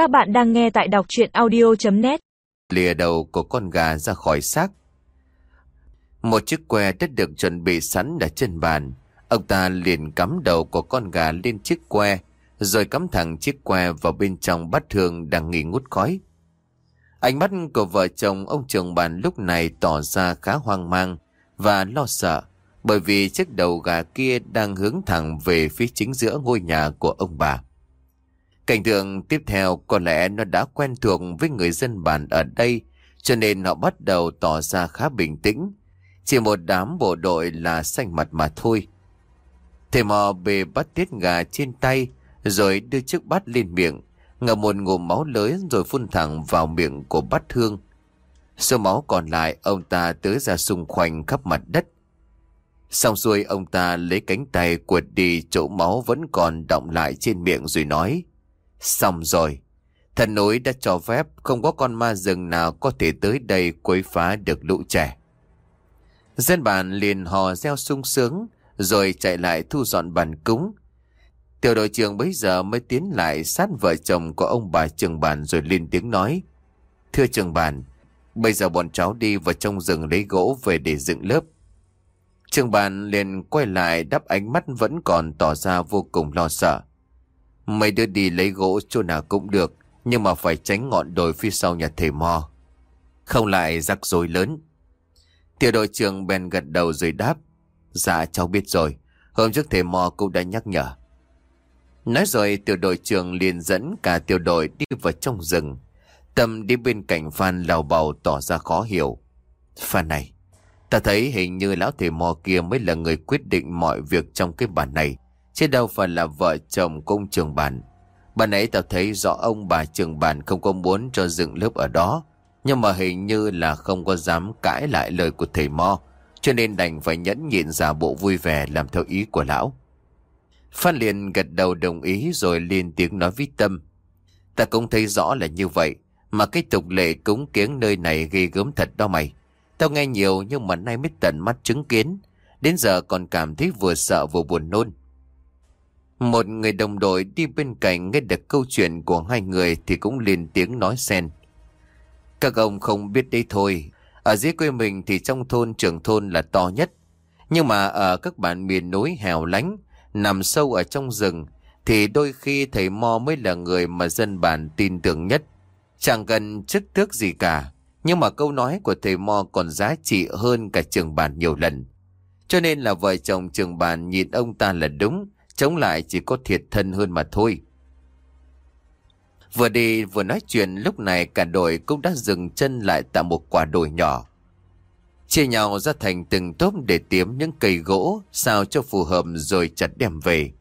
Các bạn đang nghe tại đọc chuyện audio.net Lìa đầu của con gà ra khỏi xác. Một chiếc que đã được chuẩn bị sẵn ở trên bàn. Ông ta liền cắm đầu của con gà lên chiếc que, rồi cắm thẳng chiếc que vào bên trong bát thường đang nghỉ ngút khói. Ánh mắt của vợ chồng ông trường bàn lúc này tỏ ra khá hoang mang và lo sợ, bởi vì chiếc đầu gà kia đang hướng thẳng về phía chính giữa ngôi nhà của ông bà. Cảnh tượng tiếp theo có lẽ nó đã quen thuộc với người dân bản ở đây, cho nên họ bắt đầu tỏ ra khá bình tĩnh. Chỉ một đám bộ đội là xanh mặt mà thôi. Thầy mò bề bắt tiết gà trên tay, rồi đưa chiếc bát lên miệng, ngậm một ngụm máu lớn rồi phun thẳng vào miệng của bát thương. Số máu còn lại ông ta tới ra xung quanh khắp mặt đất. Xong xuôi ông ta lấy cánh tay quật đi chỗ máu vẫn còn động lại trên miệng rồi nói. Xong rồi. Thần núi đã cho phép không có con ma rừng nào có thể tới đây quấy phá được lũ trẻ. Dân bản liền hò reo sung sướng rồi chạy lại thu dọn bàn cúng. Tiểu đội trưởng bấy giờ mới tiến lại sát vợ chồng của ông bà trường bản rồi lên tiếng nói. Thưa trường bản, bây giờ bọn cháu đi vào trong rừng lấy gỗ về để dựng lớp. Trường bản liền quay lại đắp ánh mắt vẫn còn tỏ ra vô cùng lo sợ. Mấy đứa đi lấy gỗ chỗ nào cũng được, nhưng mà phải tránh ngọn đồi phía sau nhà thầy Mo. Không lại rắc rối lớn. Tiểu đội trưởng bèn gật đầu rồi đáp. Dạ cháu biết rồi, hôm trước thầy Mo cũng đã nhắc nhở. Nói rồi tiểu đội trưởng liền dẫn cả tiểu đội đi vào trong rừng. Tâm đi bên cạnh Phan lào bầu tỏ ra khó hiểu. Phan này, ta thấy hình như lão thầy Mo kia mới là người quyết định mọi việc trong cái bản này. Chứ đâu phải là vợ chồng công trường bản. Bà nãy tao thấy rõ ông bà trường bản không có muốn cho dựng lớp ở đó. Nhưng mà hình như là không có dám cãi lại lời của thầy Mo, Cho nên đành phải nhẫn nhịn giả bộ vui vẻ làm theo ý của lão. Phan liền gật đầu đồng ý rồi lên tiếng nói với Tâm. Ta cũng thấy rõ là như vậy, Mà cái tục lệ cúng kiếng nơi này ghê gớm thật đó mày. Tao nghe nhiều nhưng mà nay mới tận mắt chứng kiến. Đến giờ còn cảm thấy vừa sợ vừa buồn nôn một người đồng đội đi bên cạnh nghe được câu chuyện của hai người thì cũng liền tiếng nói xen. Các ông không biết đấy thôi. Ở dưới quê mình thì trong thôn trưởng thôn là to nhất. Nhưng mà ở các bản miền núi hẻo lánh, nằm sâu ở trong rừng, thì đôi khi thầy Mo mới là người mà dân bản tin tưởng nhất. Chẳng cần chức tước gì cả, nhưng mà câu nói của thầy Mo còn giá trị hơn cả trường bản nhiều lần. Cho nên là vợ chồng trường bản nhìn ông ta là đúng, Chống lại chỉ có thiệt thân hơn mà thôi. Vừa đi vừa nói chuyện lúc này cả đội cũng đã dừng chân lại tại một quả đồi nhỏ. Chia nhau ra thành từng tốp để tiếm những cây gỗ sao cho phù hợp rồi chặt đem về.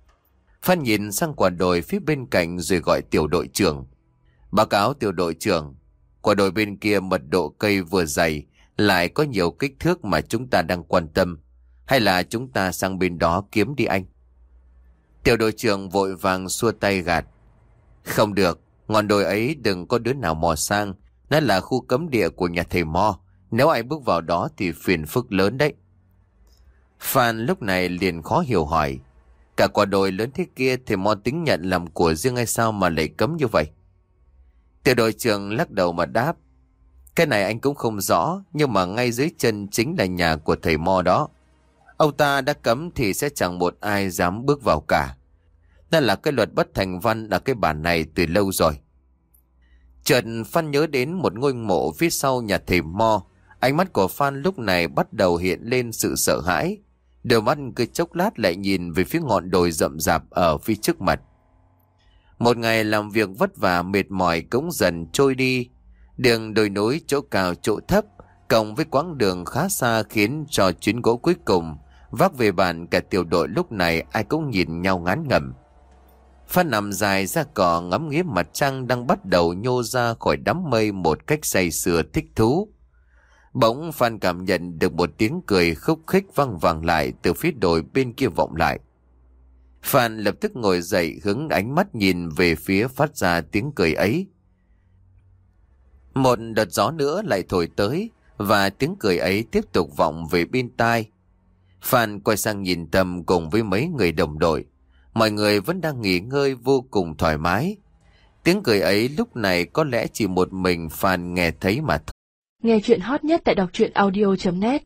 Phan nhìn sang quả đồi phía bên cạnh rồi gọi tiểu đội trưởng. Báo cáo tiểu đội trưởng, quả đồi bên kia mật độ cây vừa dày lại có nhiều kích thước mà chúng ta đang quan tâm. Hay là chúng ta sang bên đó kiếm đi anh? Tiểu đội trưởng vội vàng xua tay gạt. Không được, ngọn đồi ấy đừng có đứa nào mò sang. Nó là khu cấm địa của nhà thầy Mo. Nếu ai bước vào đó thì phiền phức lớn đấy. Phan lúc này liền khó hiểu hỏi. Cả quả đồi lớn thế kia thầy Mo tính nhận làm của riêng hay sao mà lại cấm như vậy? Tiểu đội trưởng lắc đầu mà đáp. Cái này anh cũng không rõ, nhưng mà ngay dưới chân chính là nhà của thầy Mo đó. Ông ta đã cấm thì sẽ chẳng một ai dám bước vào cả. นั่ là cái luật bất thành văn ở cái bản này từ lâu rồi. Chợt Phan nhớ đến một ngôi mộ phía sau nhà thầy Mo. Ánh mắt của Phan lúc này bắt đầu hiện lên sự sợ hãi. Đôi mắt cứ chốc lát lại nhìn về phía ngọn đồi rậm rạp ở phía trước mặt. Một ngày làm việc vất vả mệt mỏi cũng dần trôi đi. Đường đồi núi chỗ cao chỗ thấp, cộng với quãng đường khá xa khiến cho chuyến gỗ cuối cùng Vác về bàn cả tiểu đội lúc này ai cũng nhìn nhau ngán ngẩm. Phan nằm dài ra cỏ ngắm nghía mặt trăng đang bắt đầu nhô ra khỏi đám mây một cách say sưa thích thú. Bỗng Phan cảm nhận được một tiếng cười khúc khích vang vang lại từ phía đồi bên kia vọng lại. Phan lập tức ngồi dậy hướng ánh mắt nhìn về phía phát ra tiếng cười ấy. Một đợt gió nữa lại thổi tới và tiếng cười ấy tiếp tục vọng về bên tai. Phan quay sang nhìn tầm cùng với mấy người đồng đội. Mọi người vẫn đang nghỉ ngơi vô cùng thoải mái. Tiếng cười ấy lúc này có lẽ chỉ một mình Phan nghe thấy mà thôi. Nghe chuyện hot nhất tại đọc truyện audio.net